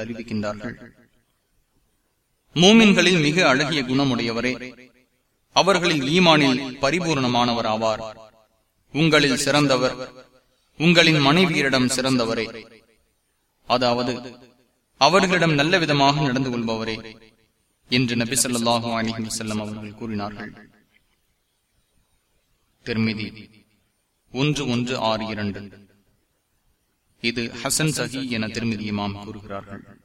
அறிவிக்கின்றார்கள் மூமின்களில் மிக அழகிய குணமுடையவரே அவர்களில் ஈமானில் பரிபூர்ணமானவர் ஆவார் உங்களில் சிறந்தவர் உங்களின் மனைவியரிடம் சிறந்தவரே. அதாவது அவர்களிடம் நல்ல விதமாக நடந்து கொள்பவரே என்று நபி சொல்லாஹு அலிஹி செல்லம் அவர்கள் கூறினார்கள். திருமிதி. ஒன்று ஒன்று ஆறு இரண்டு. இது ஹசன் சஹி என திருமதி இமாம் கூறுகிறார்கள்.